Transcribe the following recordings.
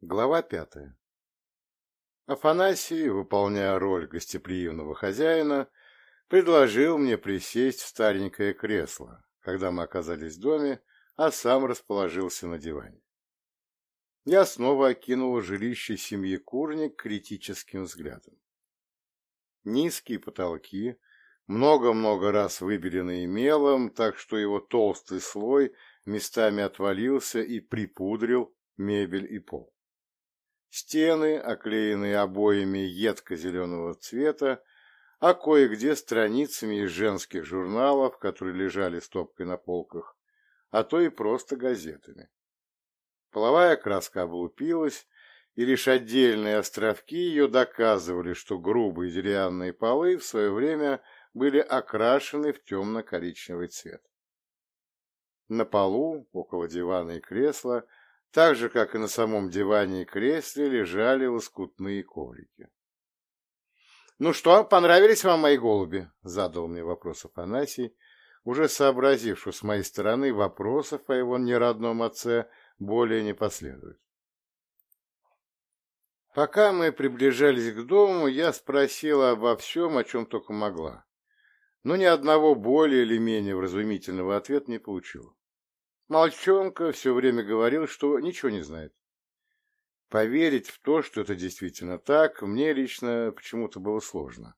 Глава пятая Афанасий, выполняя роль гостеприимного хозяина, предложил мне присесть в старенькое кресло, когда мы оказались в доме, а сам расположился на диване. Я снова окинул жилище семьи Курник критическим взглядом. Низкие потолки, много-много раз выбеленные мелом, так что его толстый слой местами отвалился и припудрил мебель и пол. Стены, оклеенные обоями едко-зеленого цвета, а кое-где страницами из женских журналов, которые лежали стопкой на полках, а то и просто газетами. Половая краска облупилась, и лишь отдельные островки ее доказывали, что грубые деревянные полы в свое время были окрашены в темно-коричневый цвет. На полу, около дивана и кресла, так же, как и на самом диване и кресле, лежали лоскутные коврики. «Ну что, понравились вам мои голуби?» — задал мне вопрос Афанасий, уже сообразив, что с моей стороны вопросов о его неродном отце более не последует. Пока мы приближались к дому, я спросила обо всем, о чем только могла, но ни одного более или менее вразумительного ответа не получила. Молчонка все время говорил, что ничего не знает. Поверить в то, что это действительно так, мне лично почему-то было сложно.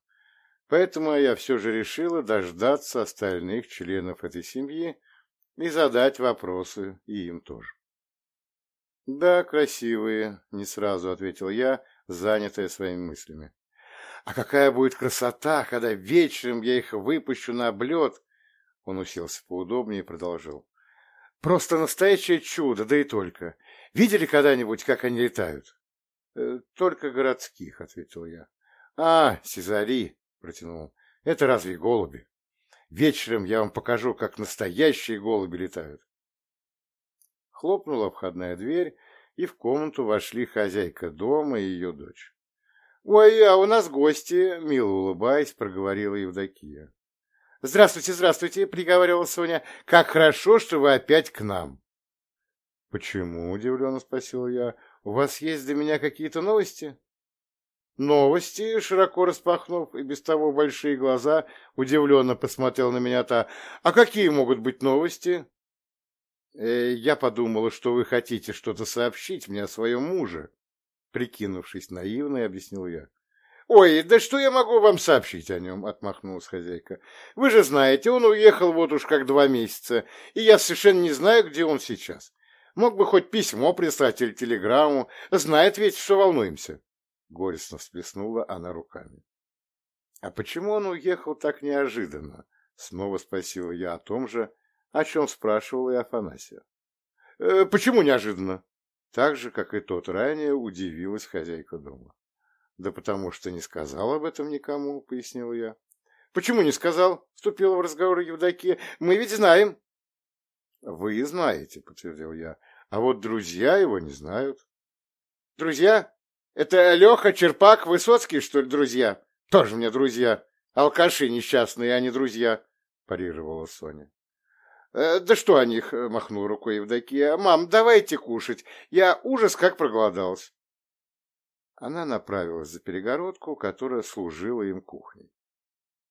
Поэтому я все же решила дождаться остальных членов этой семьи и задать вопросы и им тоже. «Да, красивые», — не сразу ответил я, занятая своими мыслями. «А какая будет красота, когда вечером я их выпущу на облет!» Он уселся поудобнее и продолжил. «Просто настоящее чудо, да и только. Видели когда-нибудь, как они летают? «Э, — Только городских, — ответил я. — А, Сезари, — протянул — это разве голуби? Вечером я вам покажу, как настоящие голуби летают. Хлопнула входная дверь, и в комнату вошли хозяйка дома и ее дочь. — Ой, а у нас гости, — мило улыбаясь, проговорила Евдокия. — Здравствуйте, здравствуйте, — приговаривала Соня. — Как хорошо, что вы опять к нам. «Почему?» – удивленно спросил я. «У вас есть для меня какие-то новости?» «Новости?» – широко распахнув и без того большие глаза, удивленно посмотрел на меня та. «А какие могут быть новости?» э, «Я подумала, что вы хотите что-то сообщить мне о своем муже», – прикинувшись наивно, объяснил я. «Ой, да что я могу вам сообщить о нем?» — отмахнулась хозяйка. «Вы же знаете, он уехал вот уж как два месяца, и я совершенно не знаю, где он сейчас. Мог бы хоть письмо прислать или телеграмму. Знает ведь, что волнуемся. Горестно всплеснула она руками. — А почему он уехал так неожиданно? Снова спросила я о том же, о чем спрашивала и Афанасия. «Э, — Почему неожиданно? Так же, как и тот ранее, удивилась хозяйка дома. — Да потому что не сказал об этом никому, — пояснила я. — Почему не сказал? — вступила в разговор Евдокия. — Мы ведь знаем. — Вы знаете, — подтвердил я, — а вот друзья его не знают. — Друзья? Это Леха, Черпак, Высоцкий, что ли, друзья? Тоже мне друзья. Алкаши несчастные, а не друзья, — парировала Соня. «Э, «Да что о них?» — махнул рукой Евдокия. «Мам, давайте кушать. Я ужас как проголодалась». Она направилась за перегородку, которая служила им кухней.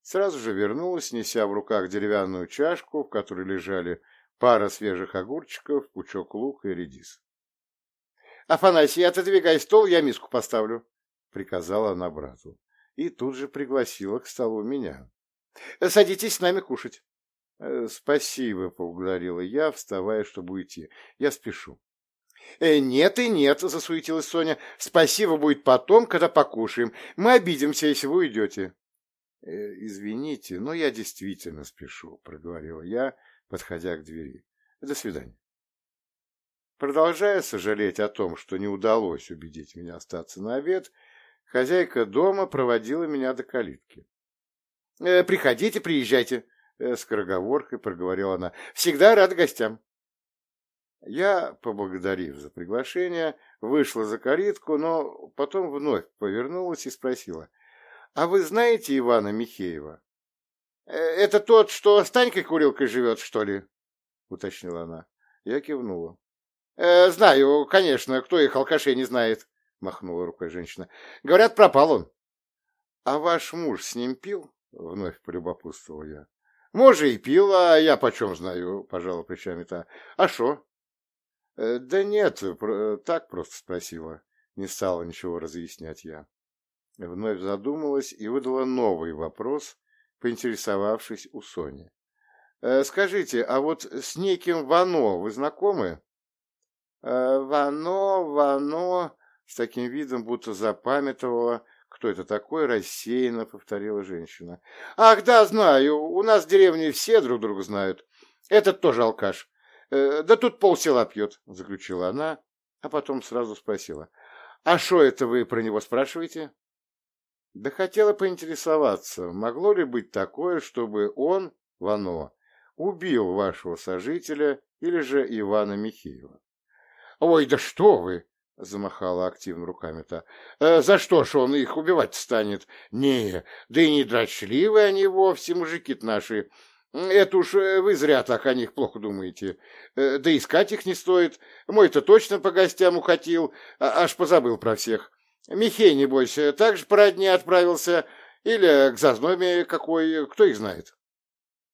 Сразу же вернулась, неся в руках деревянную чашку, в которой лежали пара свежих огурчиков, пучок лука и редис. — Афанасий, отодвигай стол, я миску поставлю, — приказала она брату. И тут же пригласила к столу меня. — Садитесь с нами кушать. «Э, — Спасибо, — поблагодарила я, вставая, чтобы уйти. Я спешу. «Э, — Нет и нет, — засуетилась Соня. — Спасибо будет потом, когда покушаем. Мы обидимся, если вы уйдете. «Э, — Извините, но я действительно спешу, — проговорила я, подходя к двери. До свидания. Продолжая сожалеть о том, что не удалось убедить меня остаться на обед, хозяйка дома проводила меня до калитки. «Э, «Приходите, приезжайте», э, — скороговоркой проговорила она. «Всегда рад гостям». Я, поблагодарив за приглашение, вышла за калитку, но потом вновь повернулась и спросила. «А вы знаете Ивана Михеева?» Э, «Это тот, что с Танькой Курилкой живет, что ли?» — уточнила она. Я кивнула. Э, знаю, конечно, кто их алкашей не знает, махнула рукой женщина. Говорят, пропал он. А ваш муж с ним пил? Вновь полюбопытствовал я. Может, и пил, а я почем знаю, пожала плечами та. А что? Э, да нет, так просто спросила. Не стала ничего разъяснять я. Вновь задумалась и выдала новый вопрос, поинтересовавшись у Сони. «Э, «Скажите, а вот с неким Вано вы знакомы?» э, «Вано, Вано...» С таким видом, будто запамятовала, кто это такой, рассеянно повторила женщина. «Ах, да, знаю, у нас в деревне все друг друга знают. Этот тоже алкаш. Э, да тут полсела пьет», — заключила она, а потом сразу спросила. «А что это вы про него спрашиваете?» Да хотела поинтересоваться, могло ли быть такое, чтобы он, Вано, убил вашего сожителя или же Ивана Михеева? — Ой, да что вы! — замахала активно руками-то. «Э, — За что ж он их убивать станет? Не, да и не дрочливые они вовсе, мужики наши. Это уж э, вы зря так о них плохо думаете. Э, да искать их не стоит. Мой-то точно по гостям ухотил, а, аж позабыл про всех. Михей, небось, также по родне отправился, или к зазнобе какой, кто их знает.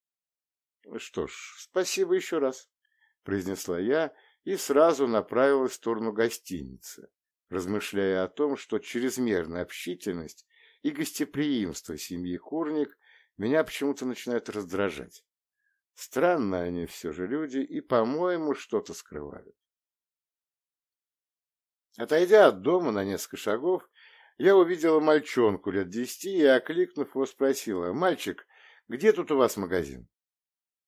— Что ж, спасибо еще раз, — произнесла я и сразу направилась в сторону гостиницы, размышляя о том, что чрезмерная общительность и гостеприимство семьи Курник меня почему-то начинают раздражать. Странно они все же люди и, по-моему, что-то скрывают. Отойдя от дома на несколько шагов, я увидела мальчонку лет десяти и, окликнув его, спросила, «Мальчик, где тут у вас магазин?»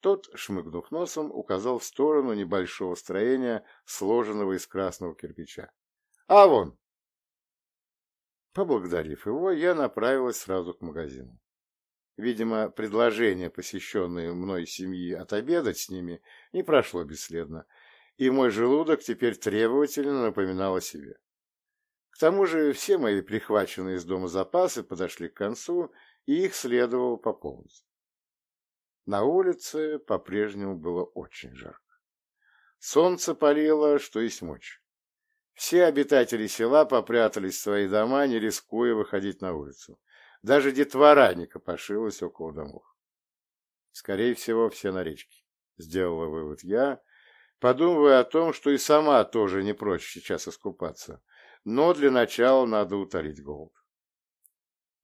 Тот, шмыгнув носом, указал в сторону небольшого строения, сложенного из красного кирпича. «А вон!» Поблагодарив его, я направилась сразу к магазину. Видимо, предложение, посещенное мной семьи отобедать с ними, не прошло бесследно, и мой желудок теперь требовательно напоминал о себе. К тому же все мои прихваченные из дома запасы подошли к концу, и их следовало пополнить. На улице по-прежнему было очень жарко. Солнце палило, что есть мочь. Все обитатели села попрятались в свои дома, не рискуя выходить на улицу. Даже детвора не копошилась около домов. Скорее всего, все на речке. Сделала вывод я, подумывая о том, что и сама тоже не прочь сейчас искупаться, но для начала надо утолить голод.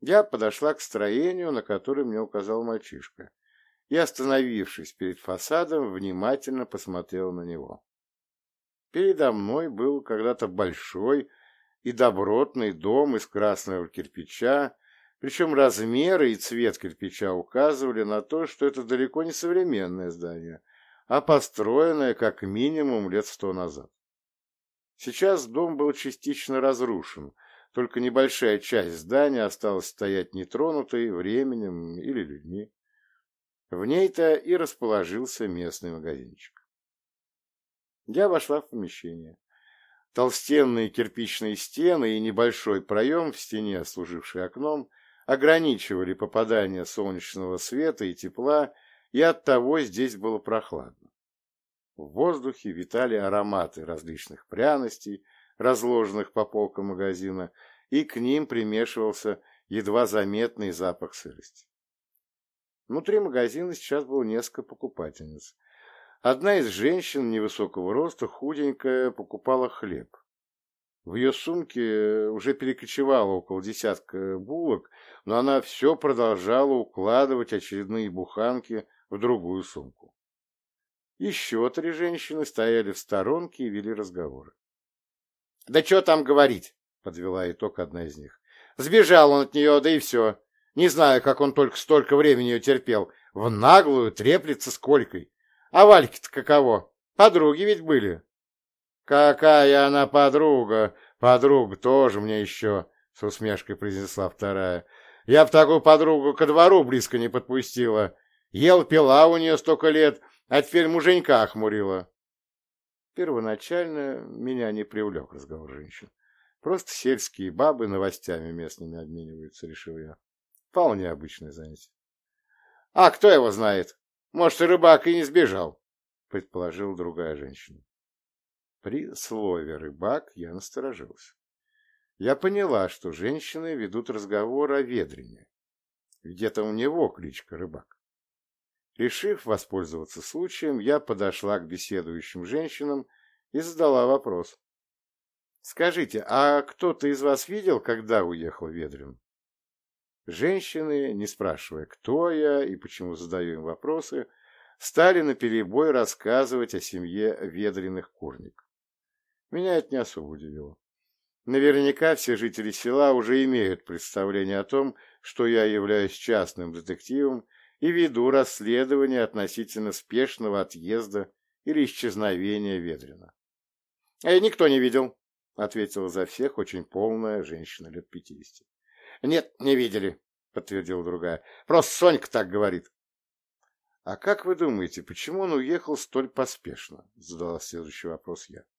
Я подошла к строению, на которое мне указал мальчишка, и, остановившись перед фасадом, внимательно посмотрел на него. Передо мной был когда-то большой и добротный дом из красного кирпича, причем размеры и цвет кирпича указывали на то, что это далеко не современное здание, а построенная как минимум лет сто назад. Сейчас дом был частично разрушен, только небольшая часть здания осталась стоять нетронутой временем или людьми. В ней-то и расположился местный магазинчик. Я вошла в помещение. Толстенные кирпичные стены и небольшой проем в стене, служивший окном, ограничивали попадание солнечного света и тепла и оттого здесь было прохладно. В воздухе витали ароматы различных пряностей, разложенных по полкам магазина, и к ним примешивался едва заметный запах сырости. Внутри магазина сейчас было несколько покупательниц. Одна из женщин невысокого роста, худенькая, покупала хлеб. В ее сумке уже перекочевало около десятка булок, но она все продолжала укладывать очередные буханки в другую сумку. Еще три женщины стояли в сторонке и вели разговоры. — Да что там говорить? — подвела итог одна из них. — Сбежал он от нее, да и все. Не знаю, как он только столько времени ее терпел. В наглую треплется с Колькой. А Вальки-то каково? Подруги ведь были. — Какая она подруга? Подруга тоже мне еще, — с усмешкой произнесла вторая. — Я б такую подругу ко двору близко не подпустила. Ел-пила у нее столько лет, а теперь муженька охмурила. Первоначально меня не привлек разговор женщин. Просто сельские бабы новостями местными обмениваются, решил я. Вполне обычное занятие. — А кто его знает? Может, и рыбак и не сбежал, — предположила другая женщина. При слове «рыбак» я насторожился. Я поняла, что женщины ведут разговор о ведрине. Где-то у него кличка рыбак. Решив воспользоваться случаем, я подошла к беседующим женщинам и задала вопрос. «Скажите, а кто-то из вас видел, когда уехал Ведрин?» Женщины, не спрашивая, кто я и почему задаю им вопросы, стали наперебой рассказывать о семье ведреных курник. Меня это не особо удивило. Наверняка все жители села уже имеют представление о том, что я являюсь частным детективом и веду расследование относительно спешного отъезда или исчезновения Ведрина. — А никто не видел, — ответила за всех очень полная женщина лет пятидесяти. — Нет, не видели, — подтвердила другая. — Просто Сонька так говорит. — А как вы думаете, почему он уехал столь поспешно? — задала следующий вопрос я. —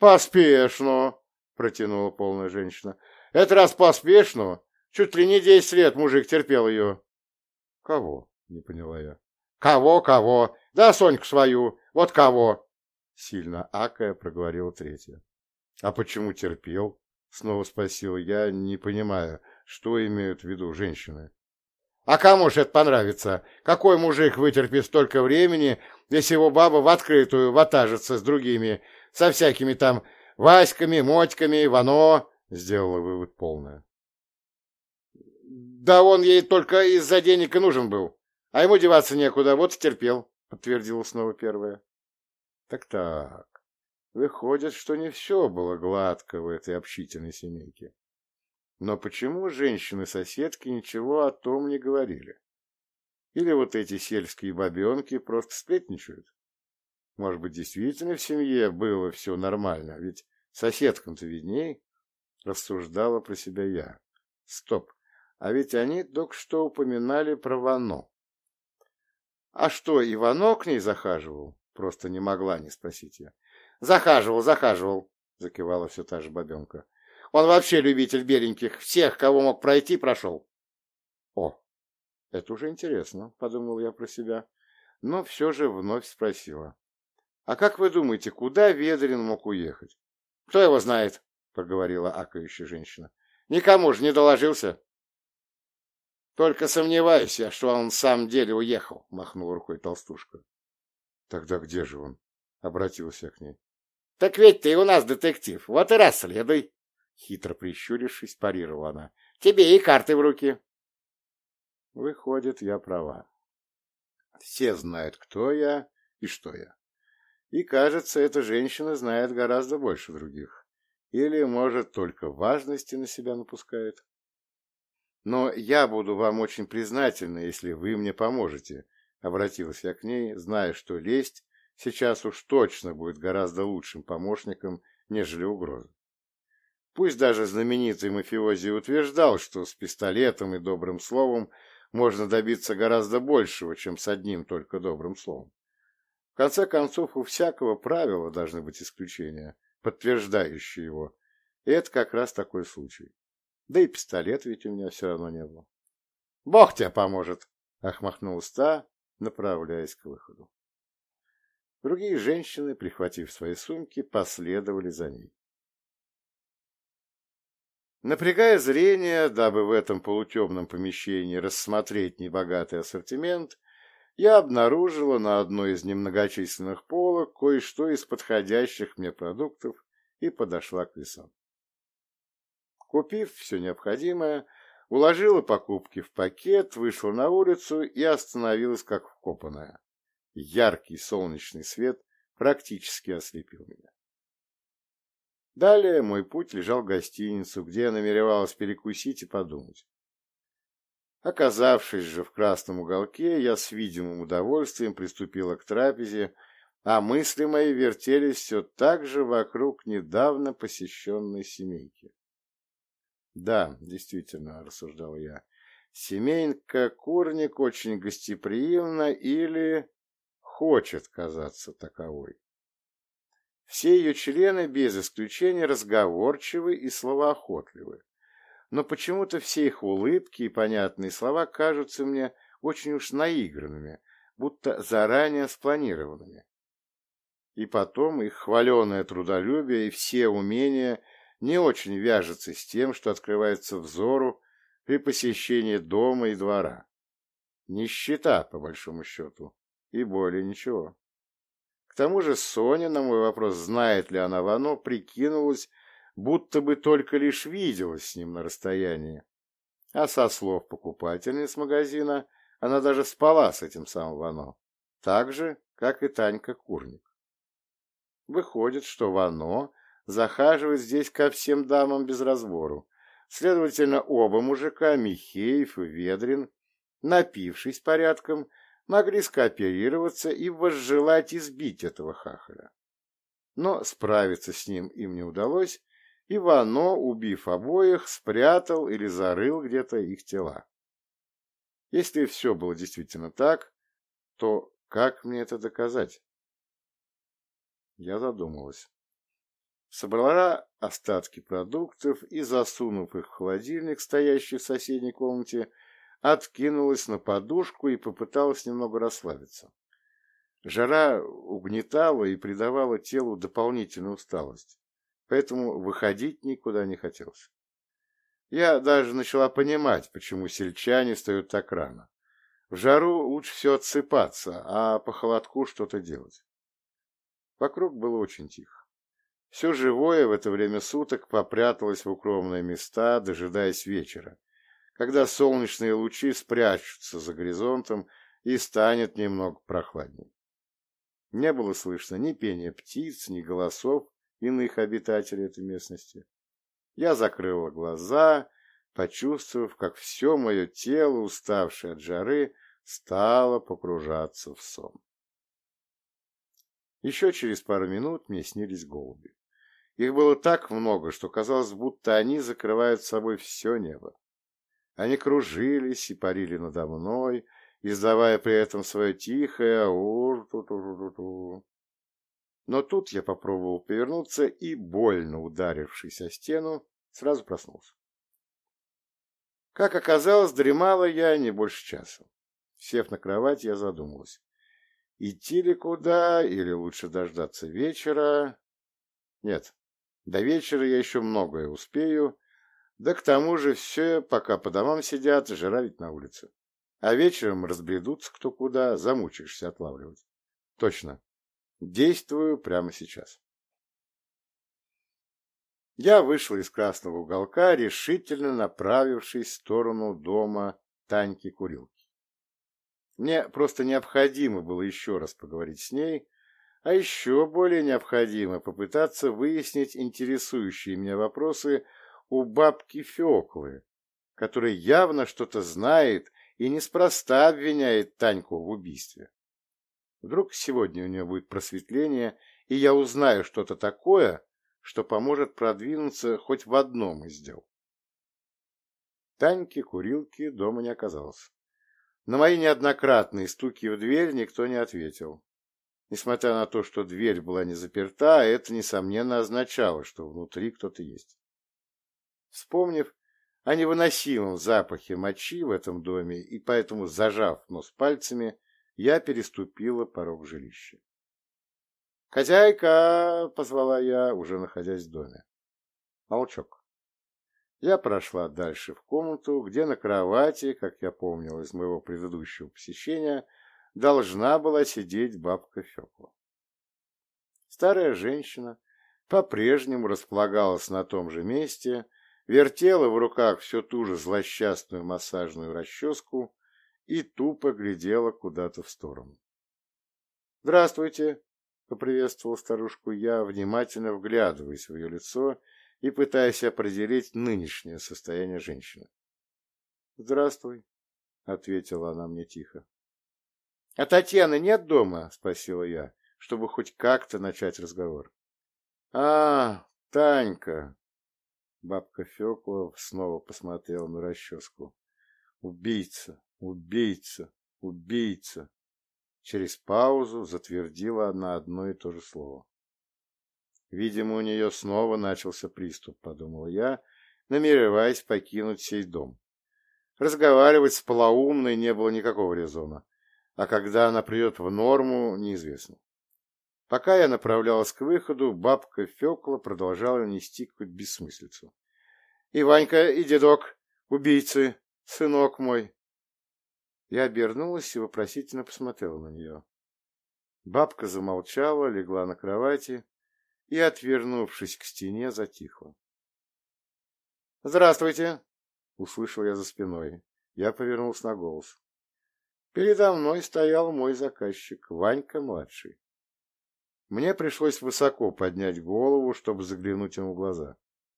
Поспешно, — протянула полная женщина. — Это раз поспешно. Чуть ли не десять лет мужик терпел ее. — Кого? — не поняла я. — Кого, кого? Да, Соньку свою. Вот кого? Сильно акая проговорила третья. — А почему терпел? — снова спросил я, не понимая, что имеют в виду женщины. — А кому же это понравится? Какой мужик вытерпит столько времени, если его баба в открытую ватажится с другими, со всякими там Васьками, Мотьками, Вано? — сделала вывод полная. — Да он ей только из-за денег и нужен был, а ему деваться некуда, вот и терпел, — подтвердила снова первая. Так-так. Выходит, что не все было гладко в этой общительной семейке. Но почему женщины-соседки ничего о том не говорили? Или вот эти сельские бабенки просто сплетничают? Может быть, действительно в семье было все нормально, ведь соседкам-то видней, рассуждала про себя я. Стоп, а ведь они только что упоминали про Вано. А что, Ивано к ней захаживал? Просто не могла не спросить я. Захаживал, захаживал, закивала все та же бабенка. Он вообще любитель беленьких, всех, кого мог пройти, прошел. О, это уже интересно, подумал я про себя, но все же вновь спросила. А как вы думаете, куда Ведрин мог уехать? Кто его знает, проговорила акающая женщина. Никому же не доложился. Только сомневаюсь я, что он в самом деле уехал, махнул рукой толстушка. Тогда где же он? Обратился к ней. Так ведь ты у нас детектив, вот и расследуй. Хитро прищурившись, парировала она. Тебе и карты в руки. Выходит, я права. Все знают, кто я и что я. И, кажется, эта женщина знает гораздо больше других. Или, может, только важности на себя напускает. Но я буду вам очень признательна, если вы мне поможете, — обратилась я к ней, зная, что лесть сейчас уж точно будет гораздо лучшим помощником, нежели угроза. Пусть даже знаменитый мафиози утверждал, что с пистолетом и добрым словом можно добиться гораздо большего, чем с одним только добрым словом. В конце концов, у всякого правила должны быть исключения, подтверждающие его. И это как раз такой случай. Да и пистолет ведь у меня все равно не было. — Бог тебе поможет! — охмахнулась та, направляясь к выходу. Другие женщины, прихватив свои сумки, последовали за ней. Напрягая зрение, дабы в этом полутемном помещении рассмотреть небогатый ассортимент, я обнаружила на одной из немногочисленных полок кое-что из подходящих мне продуктов и подошла к весам. Купив все необходимое, уложила покупки в пакет, вышла на улицу и остановилась как вкопанная. Яркий солнечный свет практически ослепил меня. Далее мой путь лежал в гостиницу, где я намеревалась перекусить и подумать. Оказавшись же в красном уголке, я с видимым удовольствием приступила к трапезе, а мысли мои вертелись все так же вокруг недавно посещенной семейки. Да, действительно, рассуждал я, семейка Курник очень гостеприимна или хочет казаться таковой. Все ее члены без исключения разговорчивы и словоохотливы. Но почему-то все их улыбки и понятные слова кажутся мне очень уж наигранными, будто заранее спланированными. И потом их хваленое трудолюбие и все умения не очень вяжется с тем, что открывается взору при посещении дома и двора. Нищета, по большому счету, и более ничего. К тому же Соня на мой вопрос, знает ли она Вано, прикинулась, будто бы только лишь виделась с ним на расстоянии. А со слов покупательниц магазина, она даже спала с этим самым Вано, так же, как и Танька Курник. Выходит, что Вано захаживает здесь ко всем дамам без разбору. Следовательно, оба мужика, Михеев и Ведрин, напившись порядком, могли скооперироваться и возжелать избить этого хахаля. Но справиться с ним им не удалось, и Вано, убив обоих, спрятал или зарыл где-то их тела. Если все было действительно так, то как мне это доказать? Я задумалась. Собрала остатки продуктов и, засунув их в холодильник, стоящий в соседней комнате, откинулась на подушку и попыталась немного расслабиться. Жара угнетала и придавала телу дополнительную усталость, поэтому выходить никуда не хотелось. Я даже начала понимать, почему сельчане встают так рано. В жару лучше все отсыпаться, а по холодку что-то делать. Вокруг было очень тихо. Все живое в это время суток попряталось в укромные места, дожидаясь вечера, когда солнечные лучи спрячутся за горизонтом и станет немного прохладнее. Не было слышно ни пения птиц, ни голосов иных обитателей этой местности. Я закрыла глаза, почувствовав, как все мое тело, уставшее от жары, стало погружаться в сон. Еще через пару минут мне снились голуби. Их было так много, что казалось, будто они закрывают собой все небо. Они кружились и парили надо мной, издавая при этом свое тихое ур ту ту ту ту Но тут я попробовал повернуться и, больно ударившись о стену, сразу проснулся. Как оказалось, дремала я не больше часа. Сев на кровать, я задумалась. Идти ли куда, или лучше дождаться вечера? Нет, до вечера я еще многое успею, да к тому же все, пока по домам сидят, жара на улице. А вечером разбредутся кто куда, замучаешься отлавливать. Точно. Действую прямо сейчас. Я вышел из красного уголка, решительно направившись в сторону дома Таньки-курилки. Мне просто необходимо было еще раз поговорить с ней, а еще более необходимо попытаться выяснить интересующие меня вопросы у бабки Феклы, которая явно что-то знает и неспроста обвиняет Таньку в убийстве. Вдруг сегодня у нее будет просветление, и я узнаю что-то такое, что поможет продвинуться хоть в одном из дел. Таньки, курилки дома не оказалось. На мои неоднократные стуки в дверь никто не ответил. Несмотря на то, что дверь была не заперта, это, несомненно, означало, что внутри кто-то есть. Вспомнив о невыносимом запахе мочи в этом доме и поэтому, зажав нос пальцами, я переступила порог жилища. «Хозяйка!» — позвала я, уже находясь в доме. Молчок. Я прошла дальше в комнату, где на кровати, как я помнил из моего предыдущего посещения, должна была сидеть бабка Фекла. Старая женщина по-прежнему располагалась на том же месте, вертела в руках всю ту же злосчастную массажную расческу и тупо глядела куда-то в сторону. «Здравствуйте!» — поприветствовал старушку я, внимательно вглядываясь в ее лицо и пытаясь определить нынешнее состояние женщины. «Здравствуй», — ответила она мне тихо. «А Татьяны нет дома?» — спросила я, чтобы хоть как-то начать разговор. «А, Танька!» Бабка Фекла снова посмотрела на расческу. «Убийца! Убийца! Убийца!» Через паузу затвердила она одно и то же слово. Видимо, у нее снова начался приступ, подумал я, намереваясь покинуть сей дом. Разговаривать с полоумной не было никакого резона, а когда она придет в норму, неизвестно. Пока я направлялась к выходу, бабка Фекла продолжала нести какую-то бессмыслицу. — И Ванька, и дедок, убийцы, сынок мой. Я обернулась и вопросительно посмотрела на нее. Бабка замолчала, легла на кровати и, отвернувшись к стене, затихла. «Здравствуйте!» — услышал я за спиной. Я повернулся на голос. Передо мной стоял мой заказчик, Ванька-младший. Мне пришлось высоко поднять голову, чтобы заглянуть ему в глаза.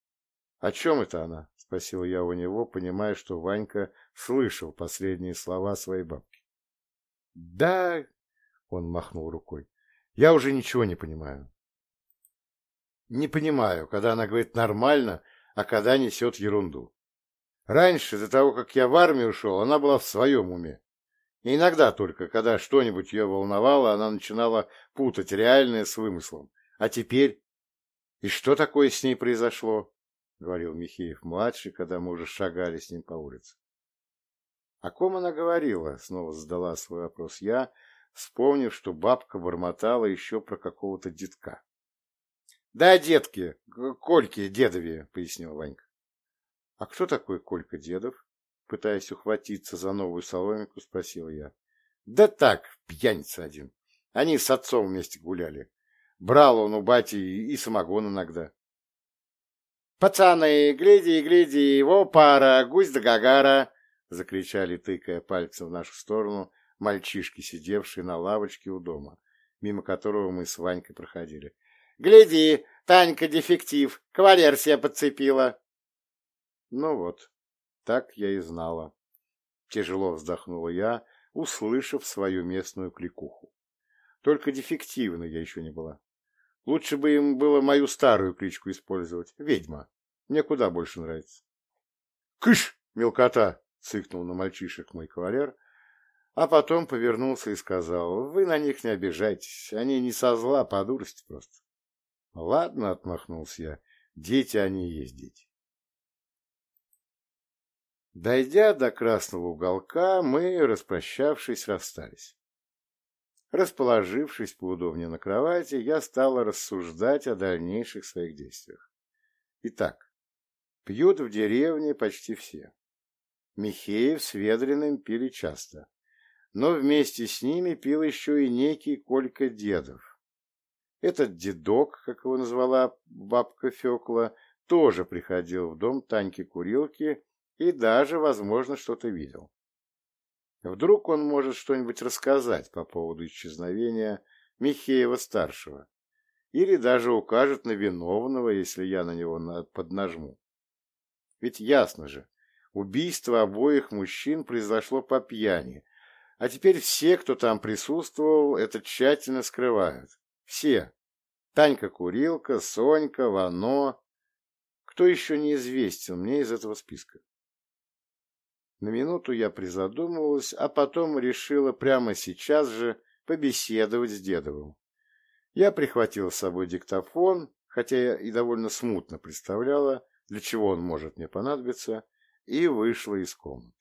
— О чем это она? — спросил я у него, понимая, что Ванька слышал последние слова своей бабки. — Да, — он махнул рукой, — я уже ничего не понимаю. Не понимаю, когда она говорит нормально, а когда несет ерунду. Раньше, до того, как я в армию ушел, она была в своем уме. И иногда только, когда что-нибудь ее волновало, она начинала путать реальное с вымыслом. А теперь... И что такое с ней произошло? — говорил Михеев-младший, когда мы уже шагали с ним по улице. — О ком она говорила? — снова задала свой вопрос я, вспомнив, что бабка бормотала еще про какого-то детка. — Да, детки, Кольки Дедове, — пояснил Ванька. — А кто такой Колька Дедов? Пытаясь ухватиться за новую соломинку, спросил я. — Да так, пьяница один. Они с отцом вместе гуляли. Брал он у бати и самогон иногда. — Пацаны, гляди, гляди, его пара, гусь да гагара! — закричали, тыкая пальцем в нашу сторону, мальчишки, сидевшие на лавочке у дома, мимо которого мы с Ванькой проходили. — Гляди, Танька дефектив, кавалер себе подцепила. Ну вот, так я и знала. Тяжело вздохнула я, услышав свою местную кликуху. Только дефективной я еще не была. Лучше бы им было мою старую кличку использовать. Ведьма. Мне куда больше нравится. «Кыш, мелкота!» — цыкнул на мальчишек мой кавалер, а потом повернулся и сказал, «Вы на них не обижайтесь, они не со зла, по дурости просто». «Ладно», — отмахнулся я, — «дети они есть дети». Дойдя до красного уголка, мы, распрощавшись, расстались. Расположившись поудобнее на кровати, я стала рассуждать о дальнейших своих действиях. Итак, пьют в деревне почти все. Михеев с Ведриным пили часто, но вместе с ними пил еще и некий Колька Дедов. Этот дедок, как его назвала бабка Фекла, тоже приходил в дом Таньки-курилки и даже, возможно, что-то видел. Вдруг он может что-нибудь рассказать по поводу исчезновения Михеева-старшего, или даже укажет на виновного, если я на него поднажму. Ведь ясно же, убийство обоих мужчин произошло по пьяни, а теперь все, кто там присутствовал, это тщательно скрывают. Все. Танька-курилка, Сонька, Вано. Кто еще неизвестен мне из этого списка? На минуту я призадумывалась, а потом решила прямо сейчас же побеседовать с Дедовым. Я прихватила с собой диктофон, хотя я и довольно смутно представляла, для чего он может мне понадобиться, и вышла из комнаты.